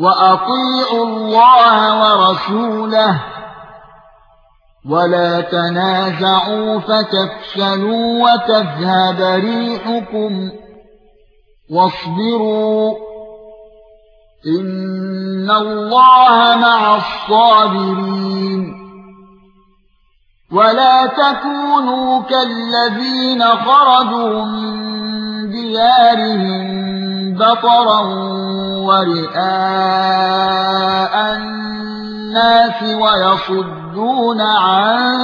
وأطيعوا الله ورسوله ولا تنازعوا فتفشلوا وتذهب ريحكم واصبروا إن الله مع الصابرين ولا تكونوا كالذين خرجوا من ديارهم بطرا ورئاء الناس ويصدون عن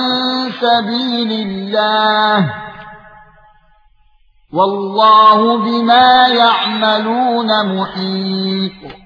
سبيل الله والله بما يعملون محيط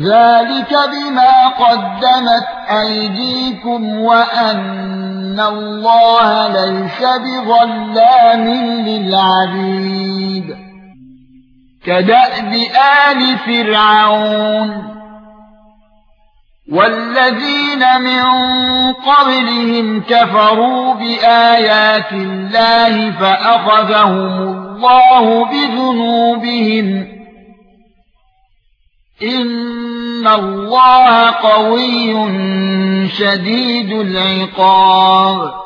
ذلك بما قدمت ايديكم وان الله ليس بظلام للعبيد كدأب آل فرعون والذين من قبلهم كفروا بآيات الله فأخذهم الله بذنوبهم ان الله قوي شديد العقاب